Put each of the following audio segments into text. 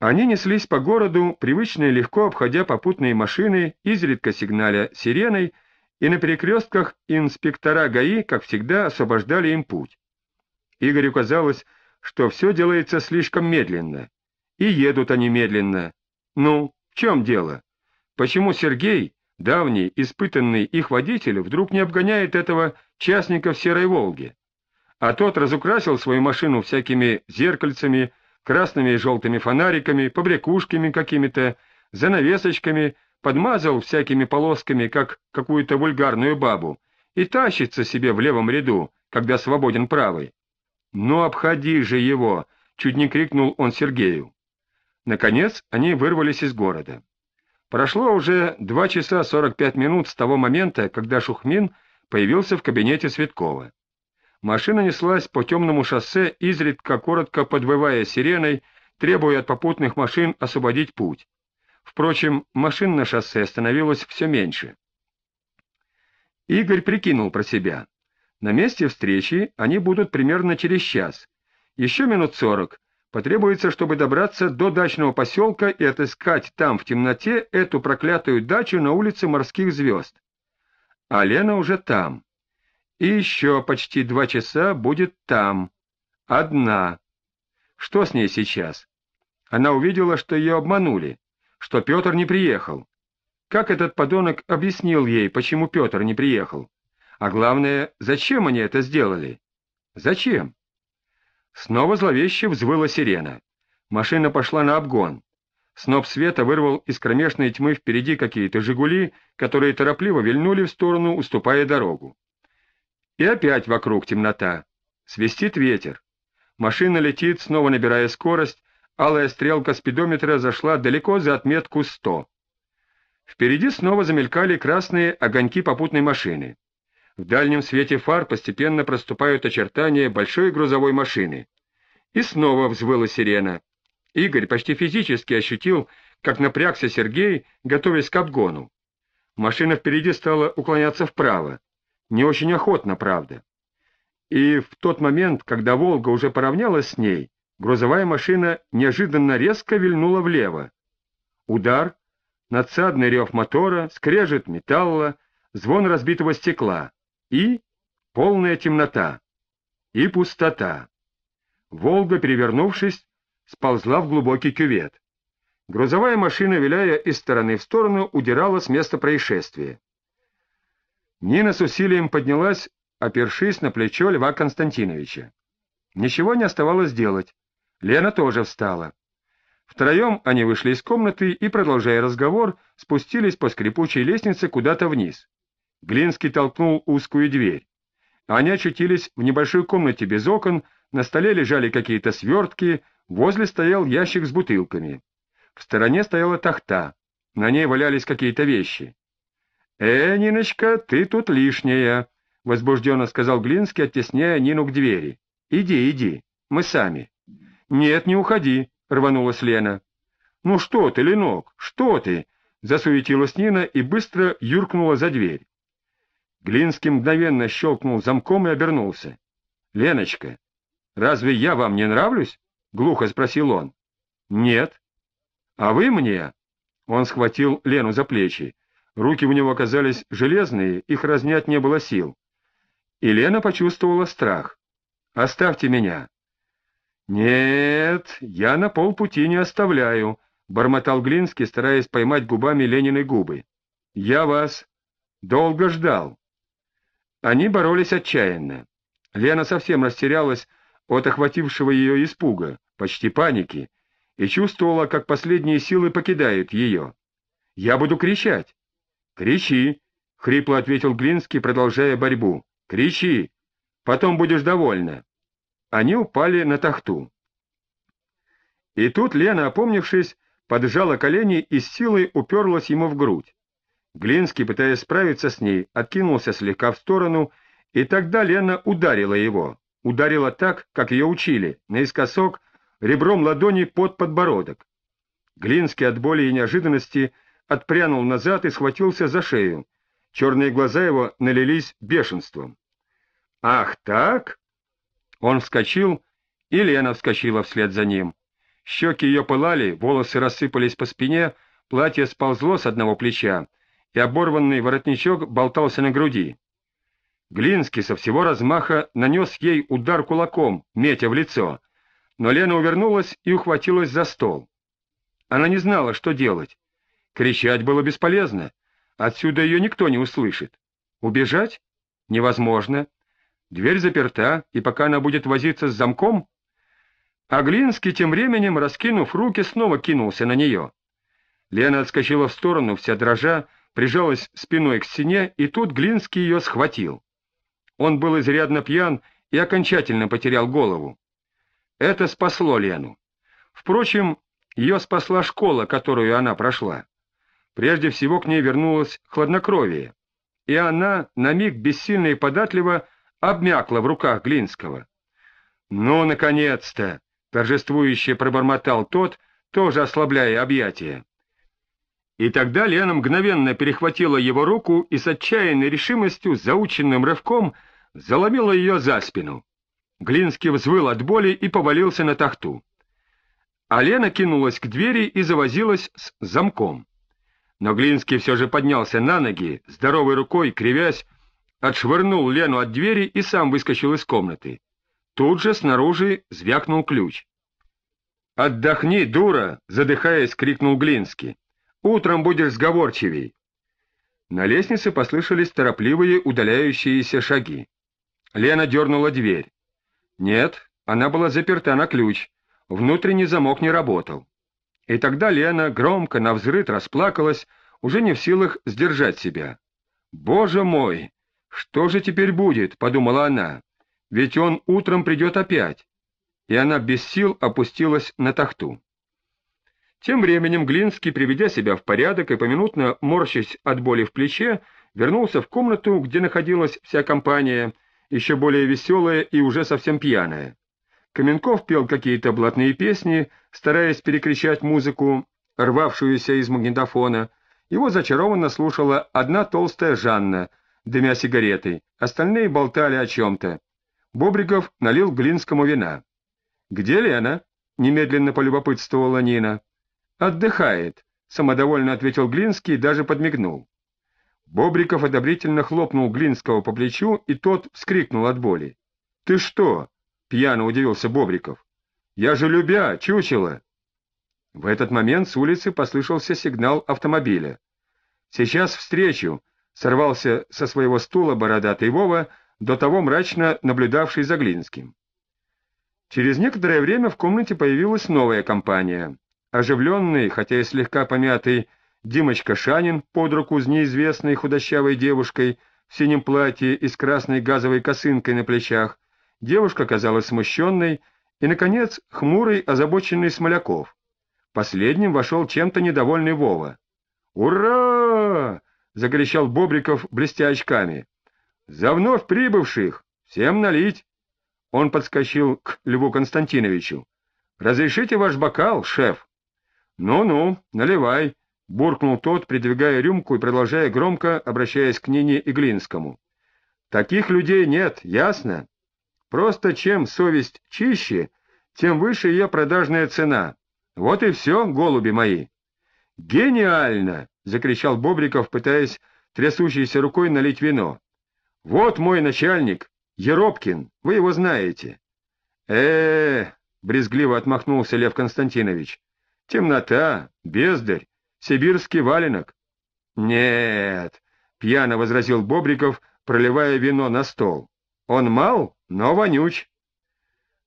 Они неслись по городу, привычно и легко обходя попутные машины, изредка сигналя сиреной, и на перекрестках инспектора ГАИ, как всегда, освобождали им путь. Игорю казалось, что все делается слишком медленно. И едут они медленно. Ну, в чем дело? Почему Сергей, давний, испытанный их водитель, вдруг не обгоняет этого частника в Серой Волге? А тот разукрасил свою машину всякими зеркальцами, красными и желтыми фонариками, побрякушками какими-то, занавесочками, подмазал всякими полосками, как какую-то вульгарную бабу, и тащится себе в левом ряду, когда свободен правый. «Ну, обходи же его!» — чуть не крикнул он Сергею. Наконец они вырвались из города. Прошло уже два часа сорок пять минут с того момента, когда Шухмин появился в кабинете Светкова. Машина неслась по темному шоссе, изредка коротко подвывая сиреной, требуя от попутных машин освободить путь. Впрочем, машин на шоссе становилось все меньше. Игорь прикинул про себя. На месте встречи они будут примерно через час. Еще минут сорок потребуется, чтобы добраться до дачного поселка и отыскать там в темноте эту проклятую дачу на улице Морских Звезд. А Лена уже там. И еще почти два часа будет там. Одна. Что с ней сейчас? Она увидела, что ее обманули, что Петр не приехал. Как этот подонок объяснил ей, почему Петр не приехал? А главное, зачем они это сделали? Зачем? Снова зловеще взвыла сирена. Машина пошла на обгон. Сноп света вырвал из кромешной тьмы впереди какие-то «Жигули», которые торопливо вильнули в сторону, уступая дорогу. И опять вокруг темнота. Свистит ветер. Машина летит, снова набирая скорость, алая стрелка спидометра зашла далеко за отметку 100. Впереди снова замелькали красные огоньки попутной машины. В дальнем свете фар постепенно проступают очертания большой грузовой машины. И снова взвыла сирена. Игорь почти физически ощутил, как напрягся Сергей, готовясь к обгону. Машина впереди стала уклоняться вправо. Не очень охотно, правда. И в тот момент, когда «Волга» уже поравнялась с ней, грузовая машина неожиданно резко вильнула влево. Удар, надсадный рев мотора, скрежет металла, звон разбитого стекла и полная темнота, и пустота. Волга, перевернувшись, сползла в глубокий кювет. Грузовая машина, виляя из стороны в сторону, удирала с места происшествия. Нина с усилием поднялась, опершись на плечо Льва Константиновича. Ничего не оставалось делать. Лена тоже встала. Втроем они вышли из комнаты и, продолжая разговор, спустились по скрипучей лестнице куда-то вниз. Глинский толкнул узкую дверь. Они очутились в небольшой комнате без окон, на столе лежали какие-то свертки, возле стоял ящик с бутылками. В стороне стояла тахта, на ней валялись какие-то вещи. — Э, Ниночка, ты тут лишняя, — возбужденно сказал Глинский, оттесняя Нину к двери. — Иди, иди, мы сами. — Нет, не уходи, — рванулась Лена. — Ну что ты, Ленок, что ты? — засуетилась Нина и быстро юркнула за дверь. Глинский мгновенно щелкнул замком и обернулся. — Леночка, разве я вам не нравлюсь? — глухо спросил он. — Нет. — А вы мне? Он схватил Лену за плечи. Руки у него оказались железные, их разнять не было сил. И Лена почувствовала страх. — Оставьте меня. — Нет, я на полпути не оставляю, — бормотал Глинский, стараясь поймать губами Ленины губы. — Я вас долго ждал. Они боролись отчаянно. Лена совсем растерялась от охватившего ее испуга, почти паники, и чувствовала, как последние силы покидают ее. «Я буду кричать!» «Кричи!» — хрипло ответил Глинский, продолжая борьбу. «Кричи! Потом будешь довольна!» Они упали на тахту. И тут Лена, опомнившись, поджала колени и с силой уперлась ему в грудь. Глинский, пытаясь справиться с ней, откинулся слегка в сторону, и тогда Лена ударила его. Ударила так, как ее учили, наискосок, ребром ладони под подбородок. Глинский от боли и неожиданности отпрянул назад и схватился за шею. Черные глаза его налились бешенством. «Ах так?» Он вскочил, и Лена вскочила вслед за ним. Щеки ее пылали, волосы рассыпались по спине, платье сползло с одного плеча, и оборванный воротничок болтался на груди. Глинский со всего размаха нанес ей удар кулаком, метя в лицо, но Лена увернулась и ухватилась за стол. Она не знала, что делать. Кричать было бесполезно, отсюда ее никто не услышит. Убежать? Невозможно. Дверь заперта, и пока она будет возиться с замком, а Глинский тем временем, раскинув руки, снова кинулся на нее. Лена отскочила в сторону, вся дрожа, прижалась спиной к стене, и тут Глинский ее схватил. Он был изрядно пьян и окончательно потерял голову. Это спасло Лену. Впрочем, ее спасла школа, которую она прошла. Прежде всего к ней вернулось хладнокровие, и она, на миг бессильно и податливо, обмякла в руках Глинского. «Ну, наконец-то!» — торжествующе пробормотал тот, тоже ослабляя объятия. И тогда Лена мгновенно перехватила его руку и с отчаянной решимостью, заученным рывком, заломила ее за спину. Глинский взвыл от боли и повалился на тахту. А Лена кинулась к двери и завозилась с замком. Но Глинский все же поднялся на ноги, здоровой рукой, кривясь, отшвырнул Лену от двери и сам выскочил из комнаты. Тут же снаружи звякнул ключ. «Отдохни, дура!» — задыхаясь, крикнул Глинский. «Утром будешь сговорчивей!» На лестнице послышались торопливые удаляющиеся шаги. Лена дернула дверь. Нет, она была заперта на ключ, внутренний замок не работал. И тогда Лена громко навзрыд расплакалась, уже не в силах сдержать себя. «Боже мой! Что же теперь будет?» — подумала она ведь он утром придет опять, и она без сил опустилась на тахту. Тем временем Глинский, приведя себя в порядок и поминутно морщась от боли в плече, вернулся в комнату, где находилась вся компания, еще более веселая и уже совсем пьяная. Каменков пел какие-то блатные песни, стараясь перекричать музыку, рвавшуюся из магнитофона. Его зачарованно слушала одна толстая Жанна, дымя сигаретой, остальные болтали о чем-то. Бобриков налил Глинскому вина. «Где Лена?» — немедленно полюбопытствовала Нина. «Отдыхает», — самодовольно ответил Глинский и даже подмигнул. Бобриков одобрительно хлопнул Глинского по плечу, и тот вскрикнул от боли. «Ты что?» — пьяно удивился Бобриков. «Я же любя, чучело!» В этот момент с улицы послышался сигнал автомобиля. «Сейчас встречу!» — сорвался со своего стула бородатый Вова, до того мрачно наблюдавший за Глинским. Через некоторое время в комнате появилась новая компания. Оживленный, хотя и слегка помятый, Димочка Шанин под руку с неизвестной худощавой девушкой в синем платье и с красной газовой косынкой на плечах. Девушка казалась смущенной, и, наконец, хмурый, озабоченный Смоляков. Последним вошел чем-то недовольный Вова. «Ура!» — закричал Бобриков, блестя очками. «За вновь прибывших! Всем налить!» Он подскочил к Льву Константиновичу. «Разрешите ваш бокал, шеф?» «Ну-ну, наливай», — буркнул тот, придвигая рюмку и продолжая громко, обращаясь к Нине Иглинскому. «Таких людей нет, ясно? Просто чем совесть чище, тем выше ее продажная цена. Вот и все, голуби мои». «Гениально!» — закричал Бобриков, пытаясь трясущейся рукой налить вино. Вот мой начальник, Еропкин, вы его знаете. э, -э брезгливо отмахнулся Лев Константинович. Темнота, бездарь, сибирский валенок. Нет, пьяно возразил Бобриков, проливая вино на стол. Он мал, но вонюч.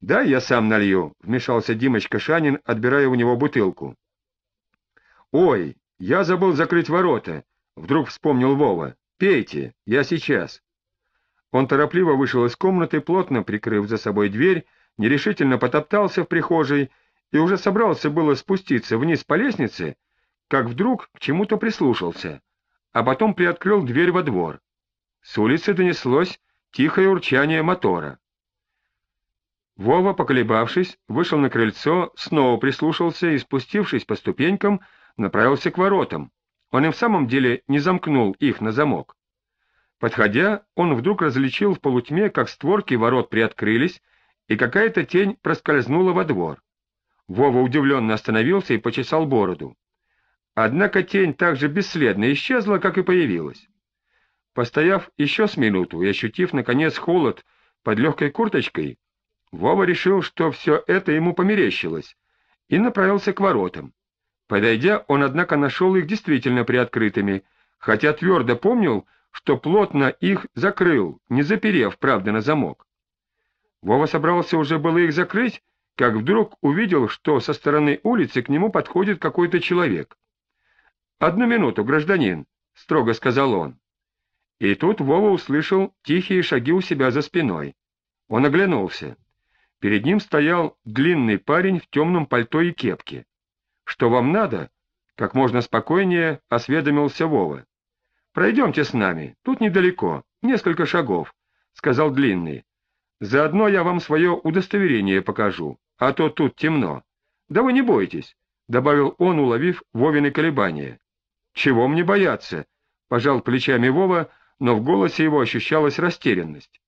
Да, я сам налью, вмешался Димочка Шанин, отбирая у него бутылку. Ой, я забыл закрыть ворота, вдруг вспомнил Вова. Пейте, я сейчас. Он торопливо вышел из комнаты, плотно прикрыв за собой дверь, нерешительно потоптался в прихожей и уже собрался было спуститься вниз по лестнице, как вдруг к чему-то прислушался, а потом приоткрыл дверь во двор. С улицы донеслось тихое урчание мотора. Вова, поколебавшись, вышел на крыльцо, снова прислушался и, спустившись по ступенькам, направился к воротам. Он и в самом деле не замкнул их на замок. Подходя, он вдруг различил в полутьме, как створки ворот приоткрылись, и какая-то тень проскользнула во двор. Вова удивленно остановился и почесал бороду. Однако тень так же бесследно исчезла, как и появилась. Постояв еще с минуту и ощутив, наконец, холод под легкой курточкой, Вова решил, что все это ему померещилось, и направился к воротам. Подойдя, он, однако, нашел их действительно приоткрытыми, хотя твердо помнил, что плотно их закрыл, не заперев, правда, на замок. Вова собрался уже было их закрыть, как вдруг увидел, что со стороны улицы к нему подходит какой-то человек. «Одну минуту, гражданин», — строго сказал он. И тут Вова услышал тихие шаги у себя за спиной. Он оглянулся. Перед ним стоял длинный парень в темном пальто и кепке. «Что вам надо?» — как можно спокойнее осведомился Вова. «Пройдемте с нами, тут недалеко, несколько шагов», — сказал Длинный. «Заодно я вам свое удостоверение покажу, а то тут темно. Да вы не бойтесь», — добавил он, уловив Вовины колебания. «Чего мне бояться?» — пожал плечами Вова, но в голосе его ощущалась растерянность.